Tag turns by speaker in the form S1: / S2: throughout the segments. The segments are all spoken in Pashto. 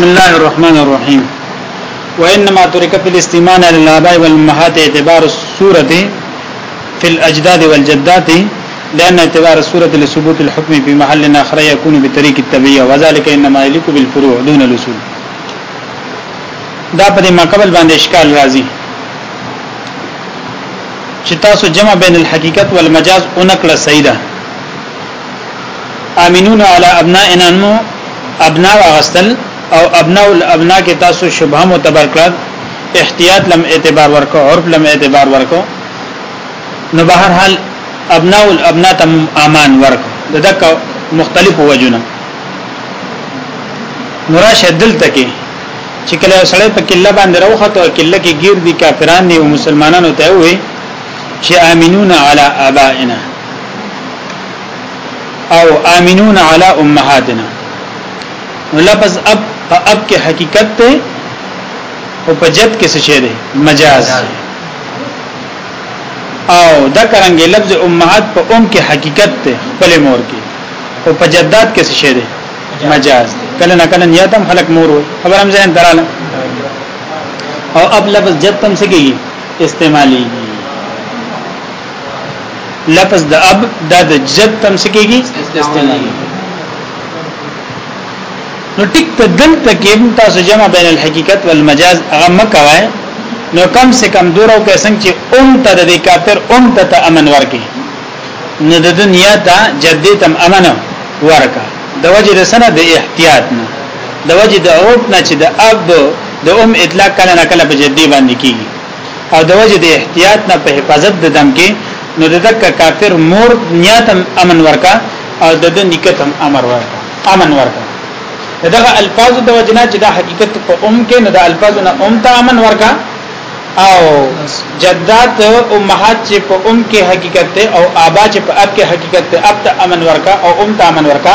S1: بسم الله الرحمن الرحيم وانما ترك في الاستمان للاباء والامهات اعتبار الصوره في الاجداد والجدات لأن اعتبار الصورة لثبوت الحكم في محل آخر يكون بطريق الطبيعة وذلك إنما يليق بالفروع دون الأصول دا په ما قبل باندې اشکال راځي چې تاسو جمع بین الحقیقت والمجاز اونکړه صحیح ده امنون علی ابنائنا مو ابنا واغستل او ابنا الابنا کې تاسو شبهه متبر کړ احتیاط لم اعتبار ورکو عرب لم اعتبار ورکو نو بهر حال ابنا الابنا تم امان ورکو دغه مختلف وجونه نوراشه دلته کې چې کله سړی په کله باندې راوخته او کله کې گیر دي کافران دي او مسلمانانو ته وي چې امنون علی ابائنا او امنون علی امهاتنا لفظ اب په اب کې حقیقت ته او په جد کې څه شی دی مجاز او دا کرانګ لفظ امهات په ام کې حقیقت ته خپل مور کې او په جدات کې څه شی دی مجاز کله نه کله نیت هم خلق مور وي خبر هم ځین دراله او اب لفظ جد تم څه کیږي استعمالي لفظ د اب دا د جد تم سکیږي استعمال نو ټیک ته دلته کې تاسو جمع بین الحقیقت والمجاز هغه مکوای نو کم سے کم دورو کې څنګه چې اون ته د کافر اون ته امن ورکي نو د دنیا ته جدي تم امن ورکا د وجه د سنه د احتیاط نه د وجه د عوب نه چې د اب د ام اطلاق کله نه کله په جدي باندې کیږي او د وجه د احتیاط نه په حفاظت د دم کې نو د دک کافر مور نیاتم امن ورکا او د د نکتم امر ورکا امن ورکا دغه الفاظ د وجنا چې دا حقیقت په ام کې نه د الفاظ نه ام ته امن ورکا او جدات او امهات چې په ام کې حقیقت ته او ابا چې په اب کې حقیقت ته اب ته امن ورکا او ام ته امن ورکا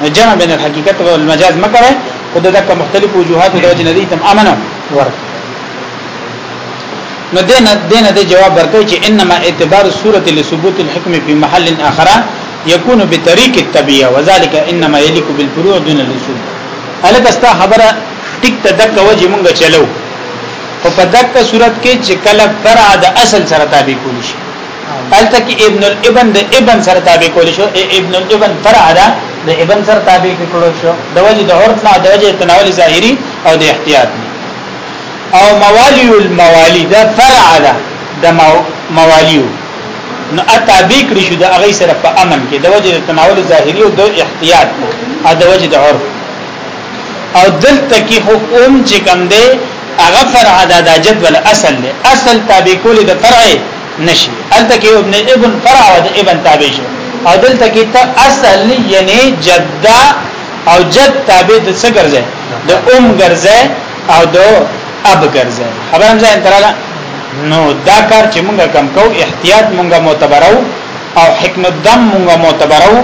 S1: جمع بین الحقیقت او المجاز مکره او د دک مختلف وجوهات د وجه ندی تم امن ور نو دین دین د جواب ورکړي چې انما اعتبار صورت لثبوت الحكم في محل اخر يكون بطريق الطبيعه وذلك انما يليق بالفروع دون الاصول الک استا خبره ټیک ته دک وجه مونږ چلو او په دک صورت کې چې کله فرع د اصل سره تابع کول شي الته کې ابن الابن د ابن سره تابع کول شو ابن الابن فرع ده د ابن سره تابع کول شو د وجه د عرف نه د وجه تناول ظاهري او د احتیاط او موالی الموالی دا فرع ده د موالیو نو اتابع کړی شو د هغه سره په امن کې د وجه د تناول ظاهري او د احتیاط او د وجه د عرف او دلته کې حکم چې کوم دی هغه فرع ده د جدول اصل له اصل تابع کول د فرع نشي الته کې ابن ابن فرع او ابن تابع شو او دلته کې ته اصل یعنی جدا او جد تابع د څه ګرځي د ام ګرځي او د اب ګرځي خبرم ځای تراله نو دا کار چې مونږه کم کو احتیاط مونږه معتبرو او حکمت دم مونږه معتبرو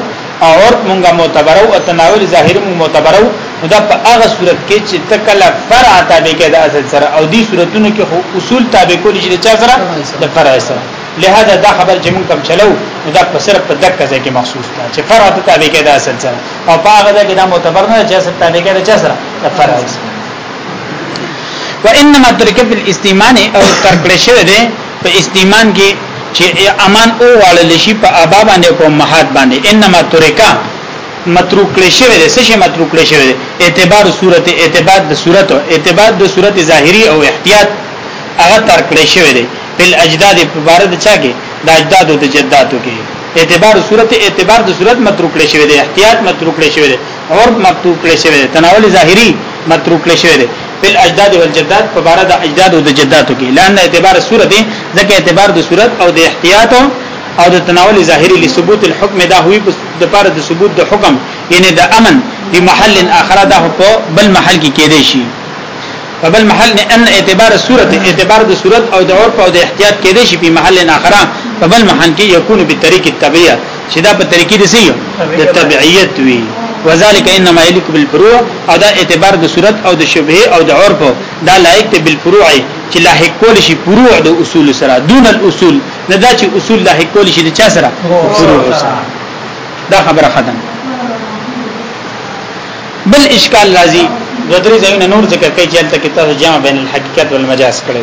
S1: او عرف مونږه معتبر او تناول ظاهر مونږ معتبر او دا په هغه صورت کې چې تکله فرع تابع کې د اصل سره او دې صورتونو کې خو اصول تابع کول چې چا سره د فرع سره لہذا دا خبر چې مونږ کم چلو دا په صرف په دک ځای کې مخصوص ده چې فرع تابع کې د اصل سره او په هغه ځای کې دا معتبر نه چې اصل تابع کې د چا سره د فرع سره وانما ترکت الاستیمان او ترکړه شوی دی په استیمان کې چې امان او والل شي په ابا باندې په امهات باندې انما ترکا متروک کړي شوی دی څه شي متروک کړي شوی دی اعتبار صورت اعتبار د صورت اعتبار د صورت ظاهری او احتیاط هغه تر کړي شوی دی په اجداد په بار د چا کې د اجداد او د جداتو کې اعتبار صورت اعتبار د صورت متروک کړي شوی دی احتیاط متروک کړي شوی دی عرب مکتوب کړی شوی دی تناول ظاهری متروک کړی شوی دی بل اجداد او الجداد په بار د اجداد او د جداتو کې لئن اعتبار صورت دی ځکه اعتبار د صورت او د احتیاط او د تناول ظاهری لثبوت الحكم دا هوی د بار د ثبوت د حکم یعنی د امن په محل اخر دا په بل محل کې کېدې شي په بل محل نه ان اعتبار صورت اعتبار د صورت او د عرف او د احتیاط کېدې شي په محل اخر په بل محل کې یکون به طریق الطبيعه چې دا په طریقې دي سي د تبعیت وی وذالک انما یلک بالفروع او دا اعتبار د صورت او د شبهه او د عرف دا لایق ته بالفروع چې لاحق کول شي فروع د اصول سره دون الاصول نه دا چې اصول لاحق کول شي د چا سره فروع سره دا خبره ختم بل اشکال راځي دوه درې ځایونه نور ذکر کوي چې تل کې تاسو جامع بین الحقیقت والمجاز کړی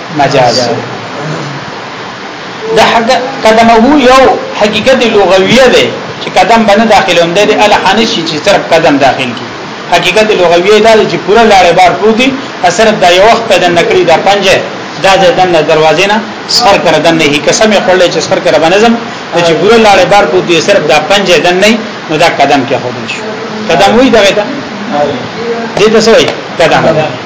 S1: مجاز د حق قدمه یو حقیقت لغویه ده چې قدم باندې داخلون ده د الحانه شي چې صرف قدم داخل کی حقیقت لغویه ده چې پورا لاړې بار پروتي صرف دا یو وخت پیدا نکړي دا پنځه دا د دنه دروازې نه سر کړه دنه هی قسم خړلې چې سر کړه بنظم چې پورا لاړې بار پروتي صرف دا پنځه دنه نو دا قدم کې خو شو قدم وی دا وتا دې ته سوې قدم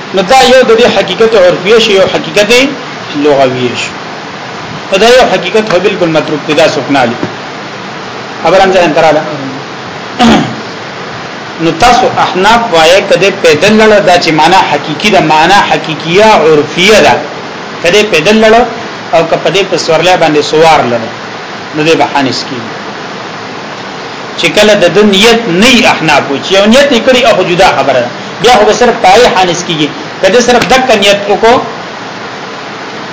S1: نو دا یو د حقیقت عرفیه شی او حقیقت لغویه شی دا یو حقیقت هو بالکل متروک دی دا سکنالی خبرم ځان تراله نو تاسو احناف وایې کده پیدل لړ دا چې معنا حقيقي ده معنا حقيقيه عرفيه ده کده پیدل لړ او کپدې په سورلې باندې سوار لړ نو دې بهانه سکی چې کله د نیت نه احناف و چې نیت کړي او جدا خبره بیا هو صرف پای حانس کیږي کله صرف دک نیت وکړو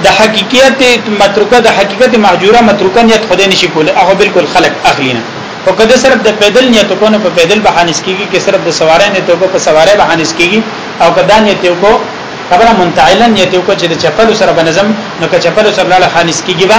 S1: د حقیقت متروکه د حقیقت محجوره متروکه نیت خدای نشي کوله هغه بالکل خلق اخلي نه او کله صرف د پیدل نیت کو نه په پیدل به حانس کیږي کې صرف د سواره نیت کو په سواره به حانس کیږي او کدا نیت کو خبره منتعلا نیت کو چې د چپل سره بنظم نو که چپل سره لاله حانس کیږي با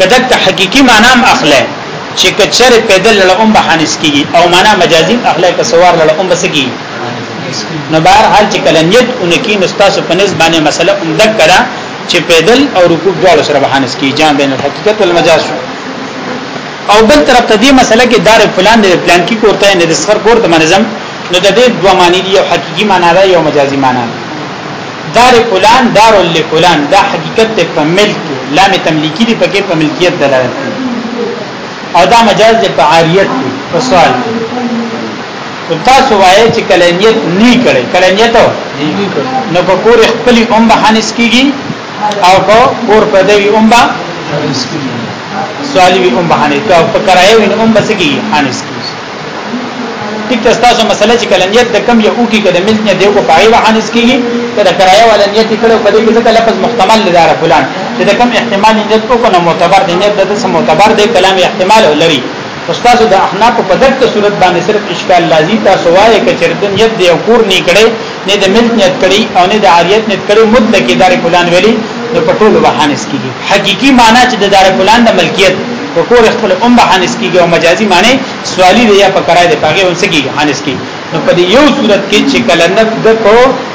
S1: کدک ته حقيقي معنا هم اخله چې کچر پیدل له ام بحانس کیږي او معنا مجازي اخله که سوار له ام بسګي نو بهر حال چې کله نیت اونکی نو تاسو په نسبت باندې مسله ام دک کړه چې پیدل او رکوع دواړو سره بحانس کیږي جام بین الحقیقت والمجاز شو او بل طرف ته دې مسله کې دار فلان دې پلان کې کوته نه د سفر کور ته منظم نو د دې دوه معنی دی یو حقيقي معنی ده یو مجازي معنی ده دار فلان دار لفلان دا حقیقت ته په ملک لام تملیکی دی پکې په ملکیت دلالت کوي او دا مجاز دی په عاریت دی په سوال دی او تاسو وایي چې کلنیت نه کړي کلنیت نو په کور خپل هم بهانس کیږي او په کور په دی هم با سوالی هم بهانه ته په کرایه هم بسګي هانس کیږي ټیک ده تاسو مسله چې کلنیت د کم یو کی کده ملک نه دیو په ایوه حنس کیږي کده کرایه ولا نیت کړو په دې کې ځکه لفظ محتمل لدار فلان چې د کم احتمال نیت کو کنه معتبر دی نیت د څه معتبر دی کلام احتمال لري استاد د احناف په دغه صورت باندې صرف اشکال لازم تاسو وایي چې چرته نیت دی او کور نه کړي نه د ملک نیت کړي او نه د عاریت نیت کړي مطلق دار فلان ویلي نو په ټولو بهانس کیږي حقيقي معنی چې د دار فلان د ملکیت په کور خپل هم بهانس کیږي او مجازي معنی سوالی دی یا په کرای دی پاګه ونس کیږي هانس کیږي نو په یو صورت کې چې کله نه د کو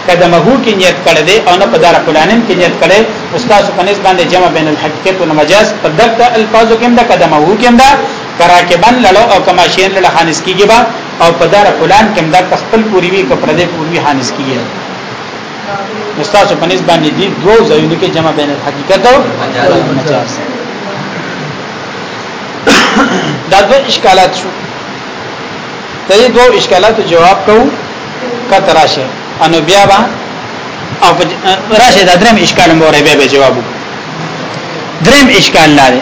S1: قدمه کې نیت کړي دي او نه په دار فلان کې نیت کړي استاد په نسبت باندې جمع بین الحقیقت او مجاز په دغه الفاظو کې هم د قدمه کې هم دا کراکبن لړو او کماشین لړ هانس کیږي او په دار فلان کې دا خپل پوری وی که پردې پوری حانس کیږي استاد په نسبت باندې دي دوه ځایونه کې جمع بین الحقیقت او مجاز دا دوه اشکالات شو ته دوه اشکالات جواب کو کته راشه انو بیا با او راشه دا درم اشکال مو بیا به جواب درم اشکال لاره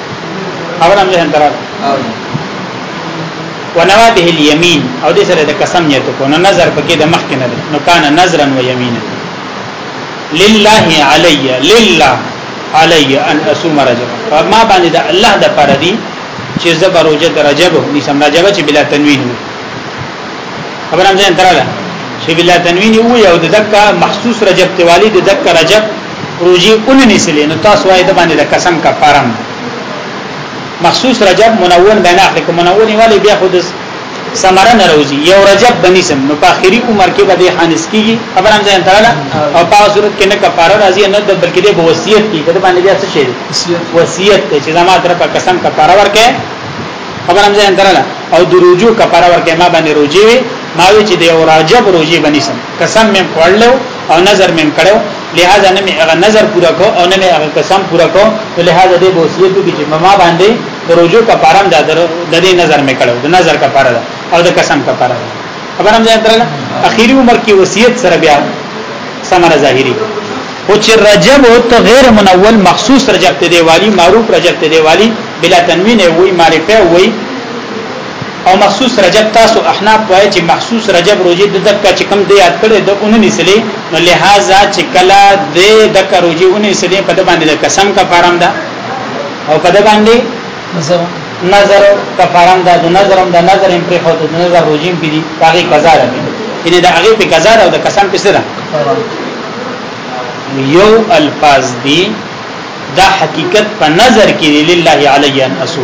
S1: خبرم ځان تر ونوا به اليمين او دې سره د قسم نیت کو نو نظر پکې د مخ کې نه نو کان نظرا و یمینا لله علی لله علی ان اصوم رجب فما باندې د الله د پر دي چې زبر او جد رجب دي سم رجب چې بلا تنوین خبر هم ځین تراله چې بلا تنوین یو یو د دکا مخصوص رجب تیوالی د دکا رجب روزي اون نسلې نو تاسو وایي د باندې د قسم کفارم مخصوص رجب منون بین اخرکم منون والی بیا خود سمره نه روزي یو رجب بنسم نو په اخري عمر کې به د خانس کیږي خبرم ځان تعالی او په صورت کې نه کفاره راځي نه د بلکې د وصیت کیږي د باندې بیا څه شي وصیت ته چې زما تر په قسم کفاره ورکه خبرم ځان تعالی او د رجوع کفاره ورکه ما باندې روزي ما وی چې د یو رجب روزي بنسم قسم مې کولو او نظر مې کړو لہذا نه مې هغه نظر پورا کو او نه مې هغه قسم پورا کو لہذا دې وصیت کې چې ما باندې روزو کا پارم دا درو د دې نظر مې کړو د نظر کا پاره ده او د قسم کا پاره ده خبر هم ځان ترله اخیری عمر کې وصیت سره بیا سمره ظاهری او چې رجب او ته غیر منول مخصوص رجب ته دیوالی معروف رجب ته دیوالی بلا تنوین وی معرفه وی او مخصوص رجب تاسو احناف وای چې مخصوص رجب روزي د دک چې کم دی یاد کړي د اونې نسلې نو لہذا چې کلا د دک روزي اونې نسلې په د باندې د قسم کا فارم ده او په د باندې نظر کا فارم ده د نظر هم د نظر هم پر خو د نظر روزي هم دي هغه قضا ده یعنی د هغه په قضا او د قسم په سره یو الفاظ دی دا حقیقت په نظر کې لله علی ان اسو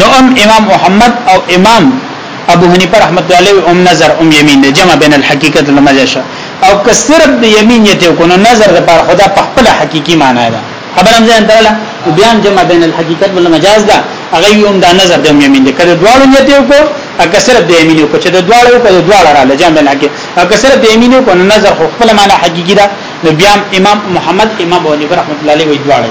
S1: نو ام امام محمد او امام ابو حنیفه رحمت الله علیه ام نظر ام یمین د جمع بین الحقیقت لمجشه او که صرف د یمین یته کو نو نظر د پر خدا په خپل حقيقي معنی ده خبر هم ځان درله بیا جمع بین الحقیقت ول مجاز ده هغه یوم د نظر د یمین د کله دواړو یته کو اګه صرف د یمین کو چې د دواړو کو د دواړو را لجام بین حقیقت اګه صرف د یمین کو نو نظر خو خپل معنی حقيقي ده نو بیا امام محمد امام ابو حنیفه رحمت الله علیه وی دواړو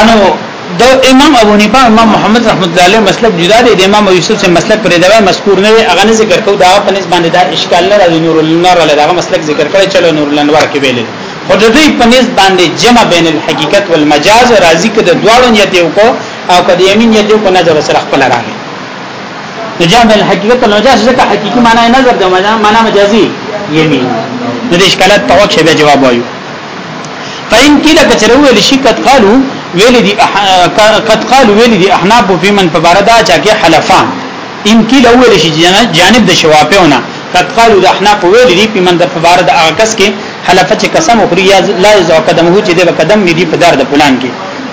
S1: انو د امام ابو حنیفه امام محمد رحمت الله علیه مسلک جدا دی د امام یوسف سے مسلک پر دا مذکور نه هغه نه ذکر کو دا په نسبت باندې دا اشکال نه راځي نور النار له دا مسلک ذکر کړي چلو نور الانوار کې ویل خو د دې په نسبت باندې جمع بین الحقیقت والمجاز راځي کې د دواړو نیت یو کو او کدی یمین نیت یو کو نظر سره خپل راغی نو جمع بین الحقیقت والمجاز ځکه حقيقي معنی نظر د معنی مجازي یمین د اشکالات په وخت به جواب وایو فإن قيل کچره ویل شي قد قالو ویل دي قد قالو ویل دي احناف في من فباردا چا کې حلفا ان قيل ویل شي جانب د شوافیونه قد قالو د احناف ویل دي په من د فباردا هغه کس کې حلفه چې قسم وخوري یا لا یزع قدمه چې د قدم دی په دار د پلان کې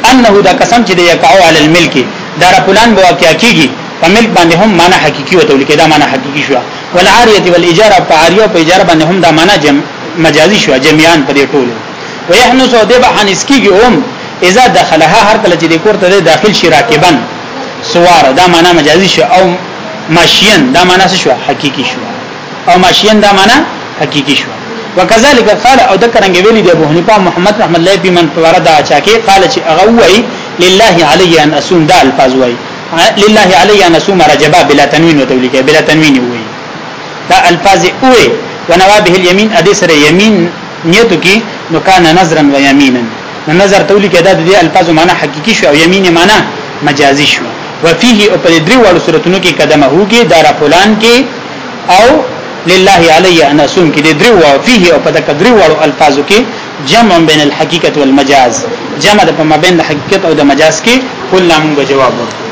S1: انه دا قسم چې د یقعو علی الملک دار پلان به واقع کیږي په ملک باندې هم معنا حقيقي وته لیکي دا معنا حقيقي شو والعاريه والاجاره په عاريه او په اجاره باندې هم دا معنا جمع مجازي شو جميعان په دې ټولو ويحنس او دبا حنس کیږي اوم اذا دخلها هر کله چې د کور ته داخل شي راکبن سوار دا معنا مجازي شو او ماشین دا معنا شو حقيقي شو او ماشین دا معنا حقيقي شو وکذالک قال او دکرنګ ویلی د ابو حنیفه محمد رحمت الله په من پوره دا چا کې قال چې هغه وای لله علی ان اسوم دا الفاظ وای لله علی ان اسوم رجبا بلا تنوین وتولیکه بلا تنوین وای دا الفاظ اوه ونوابه الیمین ادي سره یمین نیتو کې نو کان نظرا و یمینا نو نظر تولی کې دا د الفاظ معنی حقيقي شو او یمین معنی مجازي شو وفيه او په درې وړو صورتونو کې قدمه هوګي دار فلان کې او لله علی ان اسوم کې د درې وړو فيه او په دغه درې وړو الفاظو کې جمع بین الحقیقت والمجاز جمع د په مابین د حقیقت او د مجاز کې کله موږ جواب ورکړو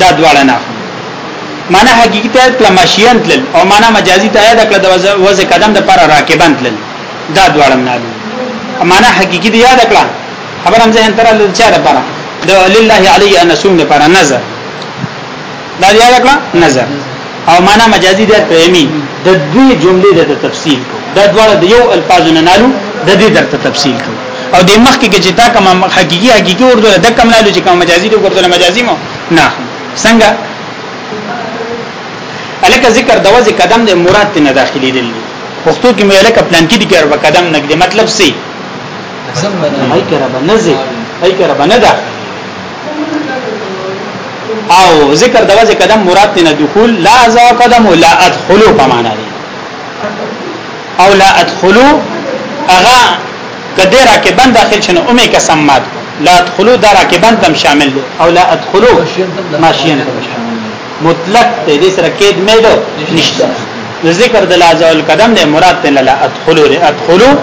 S1: دا دواړه نه معنا حقيقي ته تل ماشيان تل او معنا مجازي ته یاد کړه د وزه قدم د پر راکبان تل دا دواړه نه دي معنا حقيقي دی یاد کړه خبر هم ځین تر د چا لپاره د لله علی ان سوم لپاره نظر دا یاد کړه نظر او معنا مجازي ده دویمي د دوی جملې د تفصیل کو دا دواړه د یو الفاظ نه نالو د دې درته تفصیل کو او د مخ کې چې تا کوم حقيقي حقيقي ورته د کوم نالو چې کوم مجازي ته ورته مجازي مو نه څنګه الکه ذکر د وځي قدم د مراد نه داخلي دي پښتو کې مې الکه پلان کې دي کار په قدم نه دي مطلب سي زم نه هي کړه بنځي هي کړه بنځه او ذکر د وځه قدم مراد نه دخول لا ز قدم لا ادخلوا په معنا دی او لا ادخلوا اغا کدی راکبن داخل شنه اومه قسم مات لا ادخلوا دا راکبن تم شامل دی او لا ادخلوا ماشین تم شامل دی مطلق ته دې سره کېد مې دو نشته ذکر د لا ز قدم نه مراد نه لا ادخلوا ادخلوا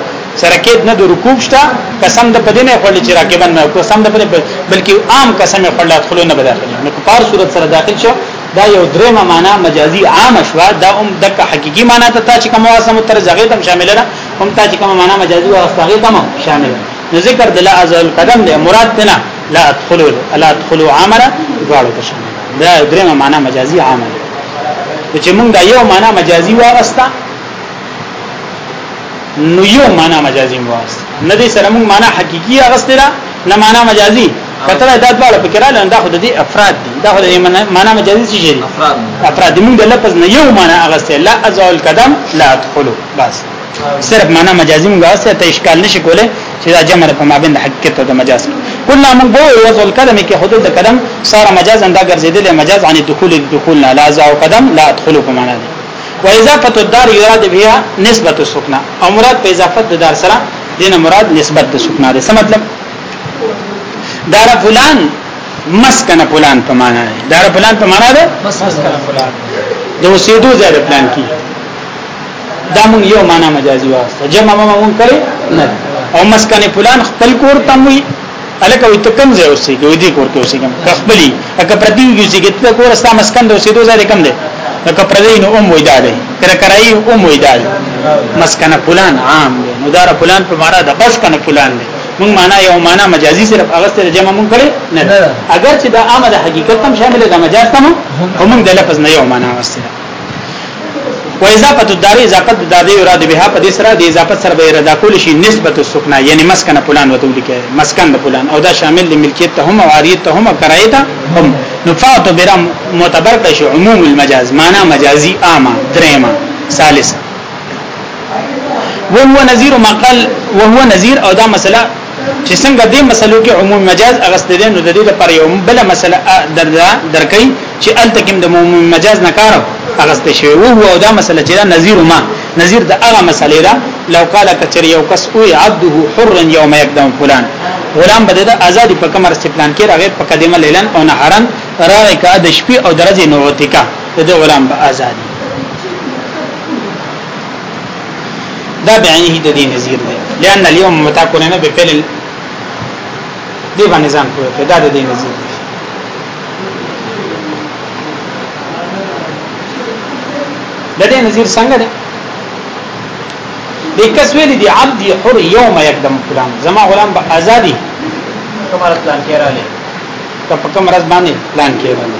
S1: سرکیت نه د رکوب شته قسم د پدې نه خړل چې راکبن نه قسم د پدې بلکې عام قسم خړل ادخلو نه بداخل نو په پار صورت سره داخل شو دا یو درېمه معنا مجازي عام شو دا هم د حقيقي معنا ته چې کوم واسه متر زغې تم شامل نه هم ته چې کوم معنا مجازي او استغې تم شامل نو ذکر د لا ازل قدم دی مراد نه لا ادخلوا لا ادخلوا عامره غواړو ته شامل دا درېمه معنا مجازي عام دی چې موږ دا یو معنا مجازي واغستا نو یو معنا مجازي مواست نه دي سره موږ معنا حقيقي اغستره نه معنا مجازي کتل دا ډول فکر له دا خود دي افراد دي دا خود معنا مجازي څه دي افراد افراد موږ د لفظ نه یو معنا اغسته لا ازول قدم لا ادخلو بس صرف معنا مجازي موږ اغسته ته اشکال نشي کوله چې دا جمع په مابین د حقیقت او د مجاز کله موږ وو وزول قدم کې حدود د قدم ساره مجاز انده ګرځیدل مجاز عن دخول دخول لا ازول قدم لا ادخلو په معنا دي و اضافه الدار یراد بها نسبت السکن او مراد په اضافت د دار سره دین مراد نسبت د سکن دی څه مطلب دار فلان مسکن فلان په معنا دی دار فلان په معنا ده مسکن فلان د اوسېدو ځای د پلان کې دا مونږ یو معنا مجازي واسطه جمع مونږ کړي نه او مسکن فلان خپل کور تموي الکه وي ته کم ځای اوسې کوي دې کور کې اوسې کم خپلې اګه پردي وي چې ته کور ستا مسکن دوسې دوه ځای کم دی لکه پردي نو ام وېدا دی تر کرای ام وېدا دی مسکن فلان عام دی نو دار فلان په معنا د بس کنه فلان دی مون معنا یو معنا مجازي صرف هغه سره جمع مون کړي نه اگر چې دا عامه د حقیقت هم شامل ده مجاز هم هم د لفظ نه یو معنا واستره و اضافه الدار اضافه الدار یراد بها په دې سره د اضافه سره به اراده کول شي نسبت السکنا یعنی مسکن فلان وته لیکه مسکن د فلان او دا شامل دی ملکیت ته هم او عاریت ته هم او کرایه ته هم نفعت برم معتبر کړ شو عموم المجاز معنا مجازي عامه درېما ثالثه وهو نذير مقال وهو نذير او دا مسله چې څنګه دې مسلو کې عموم مجاز اغستې دي نو د دې لپاره یو بل مسله دردا درکې چې الته کې د عموم مجاز نه کار اغستې شوی او هو دا مسله چې نظیر ما نظیر د هغه مسلې ده لو قال کچر یو کس او عبده حر یوم یقدم فلان غلام بده د ازادي په کمر چې پلان کې راغې په قدمه لیلن او نهارن راغې کا د شپې او درجه نووتیکا د غلام به ازادي دا بعینه د دې نظیر دی لئن اليوم متا کو نه به فعل دی باندې ځان کوی دا د دې نظیر دی د دې نظیر څنګه دی د کس ویل دی عبد حر یوم یقدم فلان زما غلام به ازادي کومه پلان کې رااله کپکم رز باندې پلان کې باندې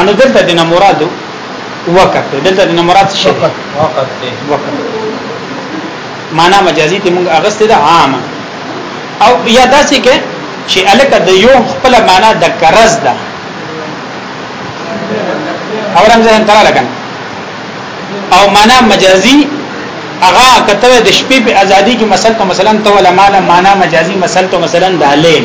S1: ان دلته د مراد وقت دلته د مراد څه
S2: وقت وقت دی
S1: وقت معنا مجازي ته موږ اغست ده عام او یا داسې کې چې الک د یو خپل معنا د قرض ده اورم ځان تر لګن او معنا مجازي اغا کته د شپې په ازادي کې مثلا مثلا تو ولا معنا مجازي مثلا مثلا د لیل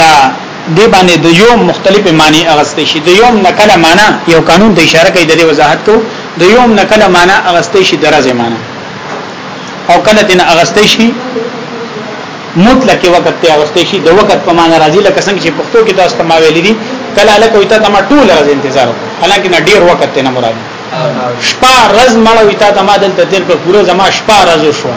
S1: دا دی باندې د یو مختلف معنی اغستې شي د یوم نکله معنی یو قانون ته اشاره کوي د دې وضاحت کو د یوم نکله معنی اغستې شي درزه معنی او کله دین اغستې شي مطلق وخت ته اغستې شي د وخت په معنی راځي لکه څنګه چې پښتو کې تاسو ما ویلي دي کله له کوي ته ما ټول راځي انتظار حالانکه نه ډیر وخت ته نه مراد شپه رز مړ وي ته ما دلته تیر په پوره زما شپه رز شو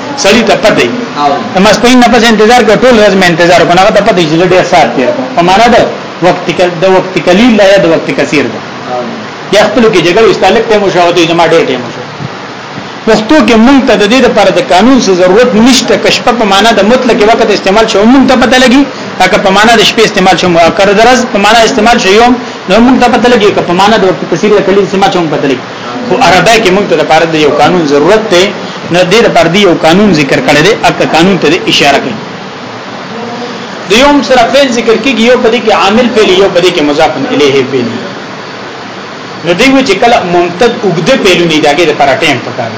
S1: سړی ته پته نه مسپین نه پس انتظار کو ټول ورځ مې انتظار کو نه ته پته چې ډېر سات دی په معنا ده وخت کل د وخت قلیل لا د وخت کثیر ده یا خپل کې جګړه استالک ته مشاهده زما ډېر ټیم شو پښتو کې مونږ ته د دې لپاره د قانون څخه ضرورت نشته کشپه په معنا د مطلق وخت استعمال شو مونږ ته پته لګي اګه په معنا د شپې استعمال شو مؤکر درز په معنا استعمال شو یوم نو مونږ ته پته لګي که په معنا د وخت کثیر کلیل سما چوم پته لګي خو عربی کې موږ ته لپاره د یو قانون ضرورت دی نو دې لپاره دی یو قانون ذکر کړی دی اګه قانون ته اشاره کوي د یوم سره فعل ذکر کیږي یو په دې کې عامل فعل یو په دې کې مضاف الیه فعل نو دی و چې کله ممتد وګد فعلونه داګه لپاره ټیم پکاره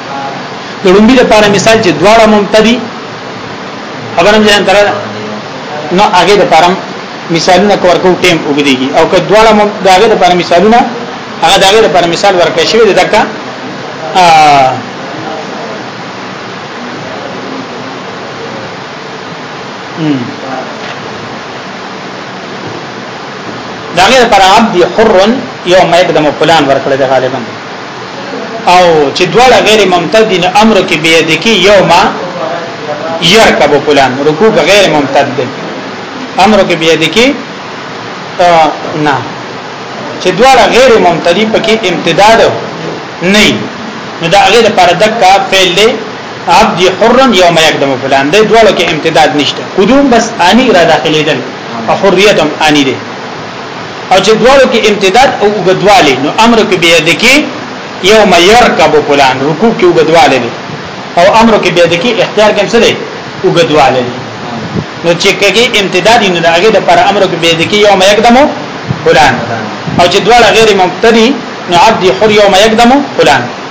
S1: د لومبي لپاره مثال چې دواړه ممتدي خبره مې ځان تراله نو هغه د پرم مثالونه کور کو ټیم وګديږي او که دواړه داګه د پر مثالونه هغه داګه د پر مثال ورکړی شوی د دکا داګه پر عبد حر یوم یقدم فلان ورکړی د غالبا او چې دواړه غیر ممتد دي امر کې به دي کې یو ما يركب فلان رکوع غیر ممتد دي امر کې به دي کې نه چې دواړه غیر ممتدی پکې امتداد نه نو دا هغه لپاره دکا فعل دی عبد حرا یوم یقدم فلان دی دواړو کې امتداد نشته قدوم بس انی را داخلي دل او حریتم انی دی او چې دوالو کې امتداد او وګدوالی نو امر کې بیا د کې یوم يرکب فلان رکوع کې وګدوالی دی او امر کې بیا د کې اختیار کې څه دی وګدوالی دی نو چې کې امتداد نه راغی د پر امر کې بیا د کې یوم یقدمو فلان او چې دواله غیر مبتدی نو عبد حر یوم یقدمو فلان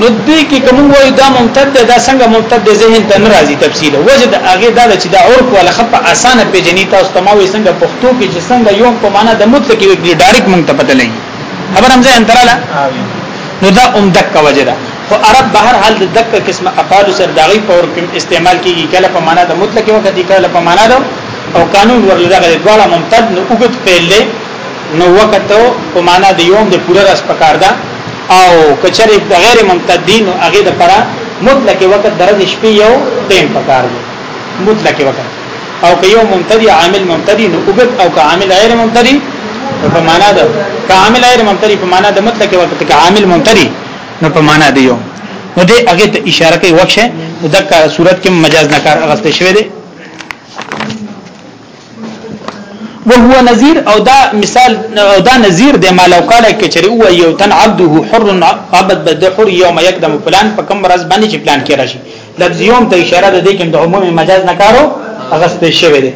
S1: نو دې کې کوم وایي دا ممتد ده دا څنګه ممتد ده ذهن ته ناراضي تفصیل وجه د هغه دا چې دا عرف ولا خپ اسانه پیژنې تاسو ته ما وي څنګه پښتو کې چې څنګه یو په معنا د مطلق کې وګړي ډایرک مونږ ته پته لګي خبر هم ځان تراله نو دا اوم دک وجه ده خو عرب بهر حال د دک قسمه افعال سر داغي په اور کې استعمال کیږي کله په معنا د مطلق وخت دی کله په معنا د او قانون ورلګه د دواړه ممتد نو وګت فعل نو وخت په معنا د یوم د پوره راس پکار ده او کچره د غیر ممتدین او هغه د پرا مطلق وخت درز شپې یو ټیم پکار دی مطلق وخت او که یو ممتدی عامل ممتدی نو وګت او که عامل غیر ممتدی په معنا ده که عامل غیر ممتدی په معنا د مطلق وخت که عامل ممتدی نو په معنا دی یو نو دې هغه ته اشاره کوي وخت دغه صورت کې مجاز نه کار اغسته شوی دی وهو نذير او دا مثال او دا نذير د مالو کاله کې چری او یو تن عبده حر عبد بد حر یوم یقدم فلان په کوم راز باندې چې پلان کې راشي لفظ یوم ته اشاره ده کوم د عمومي مجاز نه کارو اغست شوی دی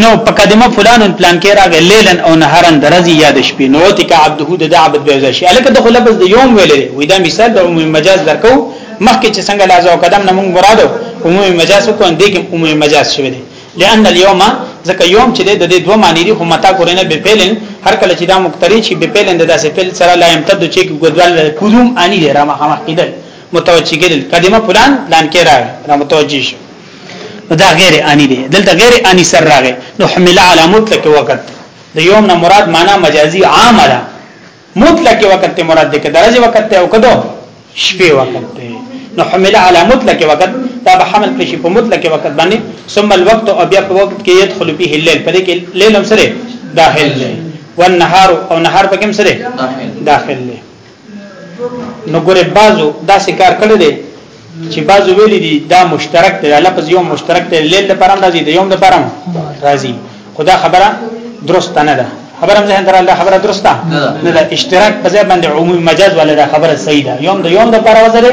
S1: نو په قدمه فلان پلان کې راغی لیلن او نهارن درځي یاد شپې نو تک عبده د عبد به شي الکه د خلبز د یوم ویلې وې دا مثال د عمومي مجاز درکو مخکې چې څنګه لازم او قدم نه مونږ مرادو عمومي مجاز کو اندې کې عمومي مجاز شوی دی لئن اليوم ځکه یوم چې د دې دوه معنی دي هم متا کورنه به پیلن هر کله چې دا مقتری شي به پیلن د داسې فعل سره لا يمتد چې ګدوال قدوم اني دی را مخه کېدل متوجه کېدل کلمه فلان پلان کې راغی را متوجه شي دا غیر اني دی دلته غیر اني سر راغی نو حمل علامت لکه وخت د یوم نه مراد معنا مجازي عامه ده مطلق وخت ته مراد ده که درجه وخت ته او کدو شپې وخت ته نو حمل علی مطلق وخت دا به حمل کړي په مطلق وخت باندې ثم الوقت او بیا په وخت کې يدخل به الليل په دې کې لیل هم سره داخل دی والنهار او نهار په کوم سره داخل دی نو ګوره بازو دا سکار کړی دی چې بعضو ویلي دي دا مشترک دی لفظ یو مشترک دی لیل د پرم راځي د یوم د پرم راځي خدا خبره درست نه ده خبره هم ځین تر الله خبره درسته نه ده اشتراک په ځای باندې عمومي مجاز ولا ده خبره صحیح ده یوم د یوم د پر وزره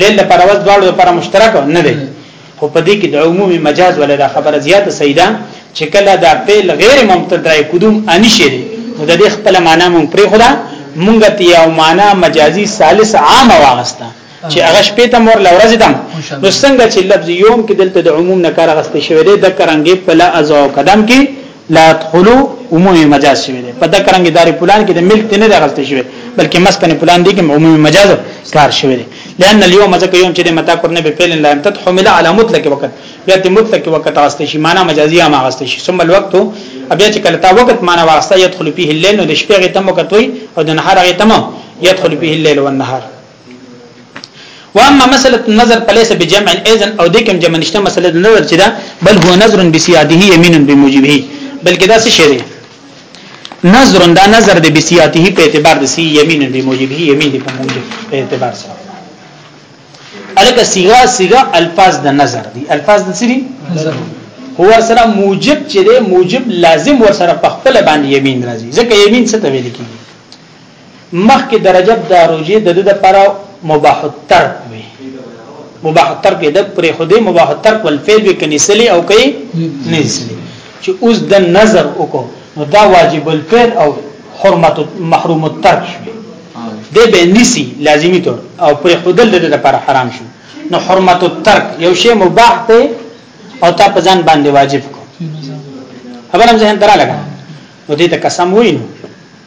S1: لیل د پر وز دواړو پر مشترک نه دی خو په دې کې د عمومي مجاز ولا ده خبره زیاته صحیح ده چې کله دا فعل غیر ممتد راي قدوم اني شي نو د دې خپل معنا مونږ پرې خدا مونږ ته یو معنا مجازي ثالث عام واغسته چې هغه شپې تم ورله ورځې تم نو څنګه چې لفظ یوم کې دلته د عموم نه کار غستې شوی دی د کرانګې په لا ازو قدم کې لا تخلو عمومي مجاز شوی دی په د کرانګې داري پلان کې د ملک نه د غستې شوی بلکې مسکن پلان دی کې عمومي مجاز کار شوی دی لأن اليوم ځکه یوم چې د متا کور نه به فعل لا انت حمل على مطلق وقت بیا د مطلق وقت غستې شي معنا مجازي ما غستې شي ثم الوقت بیا چې کله تا وخت معنا واسطه يدخل فيه الليل نو د شپې غي تم وخت وي او د نهار غي تم يدخل فيه الليل والنهار واما مساله النظر فليس بجمع اذن او د کوم جمع نشته مساله د نظر چې دا بل هو نظر بسياده يمين بموجبه بلکې دا څه شی دی نظر دا نظر د بسياته په اعتبار د سی يمين بموجبه يمين په موجب په اعتبار سره الکه صيغه صيغه الفاظ د نظر دي الفاظ د سری نظر هو سره موجب چې دی موجب لازم ور سره په خپل باندې يمين راځي ځکه يمين څه ته ویل کیږي مخکې د رجب د روزي د د لپاره مباح الترک وي مباح الترک د پرې خو دې مباح الترک ول فعل وی کنيسلي او کوي نيسلي چې اوس د نظر وکړو نو دا واجب الفعل او حرمت محروم الترک شو د به نيسي لازمي تور او پرې خو دل د لپاره حرام شو نو حرمت الترک یو شی مباح دی او تا په ځان باندې واجب کو خبرم ذهن درا لګا نو دې ته قسم وینو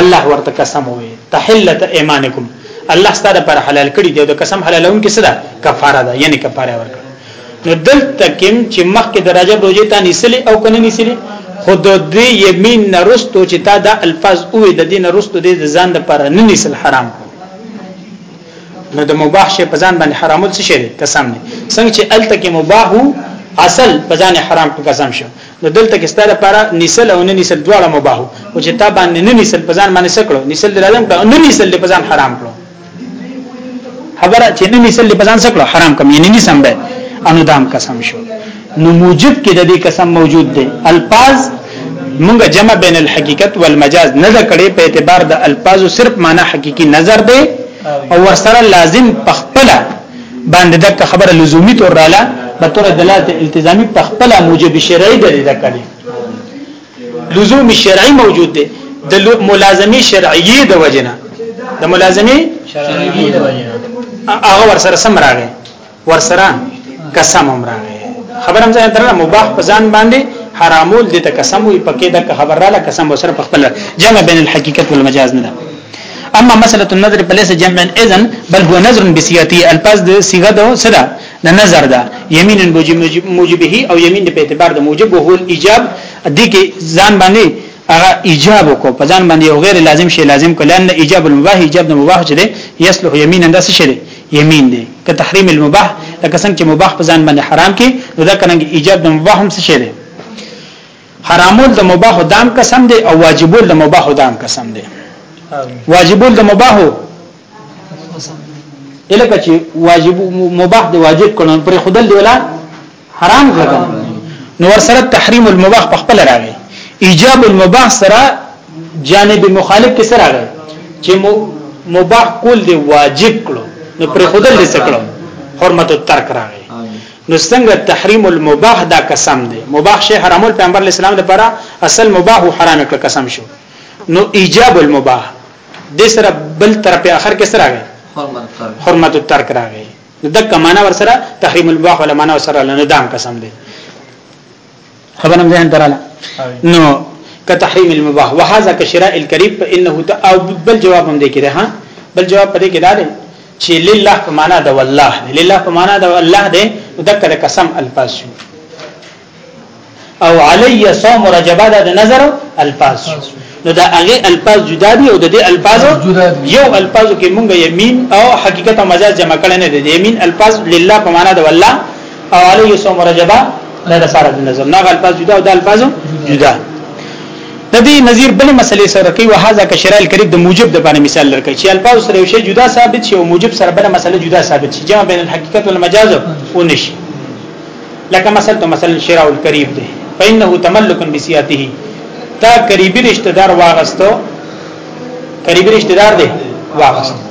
S1: الله ورته قسم وي تحلت ایمانکم الله ستاره پر حلال کړی دی د قسم حلالون کې صدا کفاره ده یعنی کفاره ورکړه نو دلته کوم چې مخکې د رجب روزه ته نسلی او کنه نسلی خود دې یمین نرستو چې تا دا الفاظ او د دین نرستو دې ځان د پر نه نسل حرام نو د مباح شی په ځان باندې حرامول څه شي قسم نه څنګه چې الته کې مباح اصل په ځان حرام قسم شو نو دلته کې ستاره لپاره نسل او نه نسل دواړه مباح او چې تا باندې نه نسل په ځان باندې سکړو نسل د لازم کړو نه نسل په ځان حرام کړو خبره چې نه نسل په ځان سکړو حرام کوم یعنی نسم به انو دام قسم شو نو موجب کې د دې قسم موجود دی الفاظ مونږ جمع بین الحقیقت والمجاز نه دا کړي په اعتبار د الفاظو صرف معنی حقيقي نظر دی او ورسره لازم پخپله باندې دک خبره لزومی تور رااله په تور دلالت التزامی په خپل موجب شرعي د دې کړي لزوم شرعي موجود دی د ملازمي شرعي د وجنه د ملازمي
S2: شرعي د وجنه
S1: هغه ور سره سم راغی ور سره قسم هم راغی خبر هم ځان درنه مباح په ځان باندې حرامول دي ته قسم وي پکې د خبر را لکه قسم وسره په خپل جمع بین الحقیقت والمجاز نه ده اما مساله النظر فليس جمعا اذن بل هو نظر بسياتي الفاظ د صيغه د صدا د نظر ده يمين موجبه او يمين په اعتبار د موجب هو الايجاب دي کې ځان باندې هغه ایجاب کو په ځان باندې یو غیر لازم شی لازم کو لئن ایجاب المباح ایجاب د مباح چې دی یصلح یمینا داسې شی دی یمین دی که تحریم المباح لکه څنګه چې مباح په ځان باندې حرام کې نو دا کنه ایجاب د مباح هم څه شی دی حرامول د مباح دام قسم دی او واجبول د مباح دام قسم دی واجبول د مباح الکه چې واجب مباح دی واجب کړو پر خدل دی ولا حرام کړو نو ور سره تحریم المباح په خپل راغی ایجاب المباح سره جانب مخالف کې سره راغی چې مباح کول دی واجب کړو نو پر خدل دی سکړو حرمت الترک راغی نو څنګه تحریم المباح دا قسم دی مباح شی حرامول پیغمبر اسلام لپاره اصل مباح او حرام کړ قسم شو نو ایجاب المباح د سره بل تر په اخر کې سره راغی حرمت الترک راغی دغه معنا ور سره تحریم المباح ولا معنا ور سره لنه دام قسم دی خبرم ځان دراله نو كتحريم المباح وهذا كشراء الكريم فانه او بل جواب هم دی کړه ها بل جواب پدې کې دا دی چې لله په معنا د والله دی لله په معنا د الله دی ذکر قسم الفاظ شو او علی صوم رجب دا د نظر الفاظ شو نو دا هغه الفاظ جدا دي او د دې الفاظ یو الفاظ کې مونږ یمین او حقیقت او مجاز جمع کړي نه دي یمین الفاظ لله په معنا د والله او علی یوسم رجبا لا رساله د نظر نه الفاظ جدا او د الفاظ جدا د دې نظیر بل مسلې سره کوي وهذا کشرا الکریم د موجب د باندې مثال لرکې چې الفاظ سره یو شی جدا ثابت شي او موجب سره بل مسله جدا ثابت شي جمع بین الحقیقت والمجاز ونشي لکه مثلا تو مثلا شراء القریب دی فإنه تملک بسیاته تا قریبی رشتہ دار واغستو قریبی رشتہ دار دی واغستو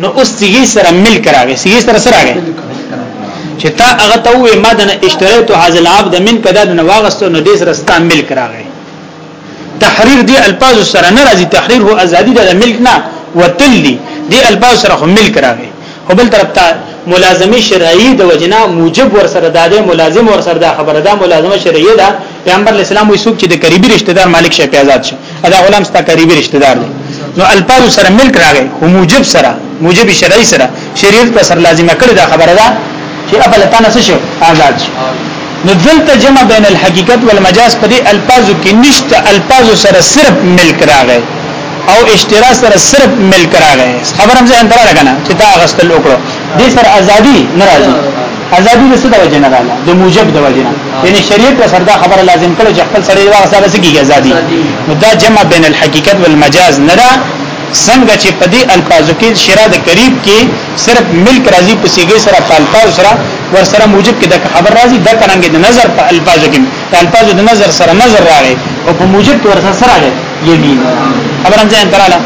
S1: نو اوس سیږي سره ملک راغی سیږي سره سره راغی چې تا هغه ته وې ما دنه اشتریت هاذ العبد من کدا نو واغستو نو دې سره ستا ملک راغی تحریر دی الفاظ سره نه راځي تحریر هو ازادي د ملک نه وتل دي دی الفاظ سره هم ملک راغی خو بل طرف ته ملازمه شرعي د وجنا موجب ور سره د ملازم ور سره د خبره ده ملازمه شرعي ده پیغمبر اسلام وي څوک چې د قریبي رشتہ دار مالک شي په آزاد شي ادا غلام ستا قریبي رشتہ دار دی نو الفاظ سره ملک راغی هو موجب سره موجب شرعي سره شریعت په سر لازمه کړی دا خبره ده چې ابل تنه څه شو آزاد شو نو دلته جمع بین الحقیقت والمجاز په دې الفاظو کې نشته الفاظو سره صرف ملک راغی او اشترا سره صرف ملک راغی خبرم زه اندر لګنه چې دا غسل وکړو دې سره ازادي ناراضي ازادي له څه د وجه نه رااله د موجب د وجه نه یعنی شریعت سره دا خبره لازم کړو چې خپل سره دا سره سګي ازادي نو دا جمع بین الحقیقت والمجاز نه څنګه چې په دې الفاظو کې شرا د قریب کې صرف ملک راځي په سیګه سره په الفاظ سره ور سره موجب کې د خبر راځي د کرنګ د نظر په الفاظو کې د الفاظو د نظر سره نظر راغی او په موجب کې ور سره سره راغی یمین خبرم ځان تراله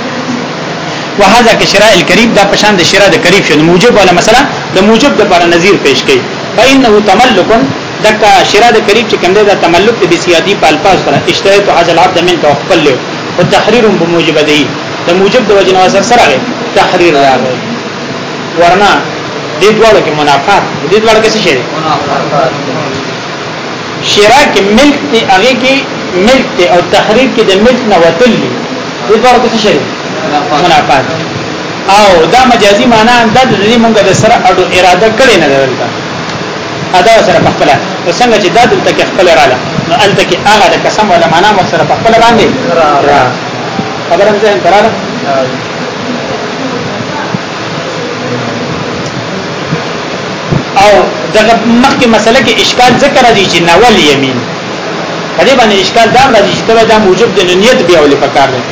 S1: وهذا كشراء القريب دا پشان د شراء د قریب شو موجب ولا مثلا د موجب د پر نظیر پیش کړي فانه تملک دکا شرا د قریب چې کوم دی دا تملک د بسیادی په الفاظ سره اشتریت هذا العبد منك وخپل له او تحریر بموجب دی د موجب د وجنه سره سره تحریر راغی ورنه دې دواړو کې منافات دې دواړو کې څه شي شرا کې ملک ته هغه کې ملک ته او تحریر کې د ملک نه وتل دي دې دواړو کې څه شي منافات او دا مجازي معنی دا د دې مونږه د سره اډو اراده کړې نه درلته ادا سره په خپل څنګه چې دا دلته کې خپل رااله نو الته کې هغه د قسم ولا معنا مو سره په خپل باندې خبرم ځین تراله او دغه مخکې مسله کې اشکال ذکر راځي چې نول یمین په دې باندې اشکال دا راځي چې دا موجب د نیت بیا ولې پکار دی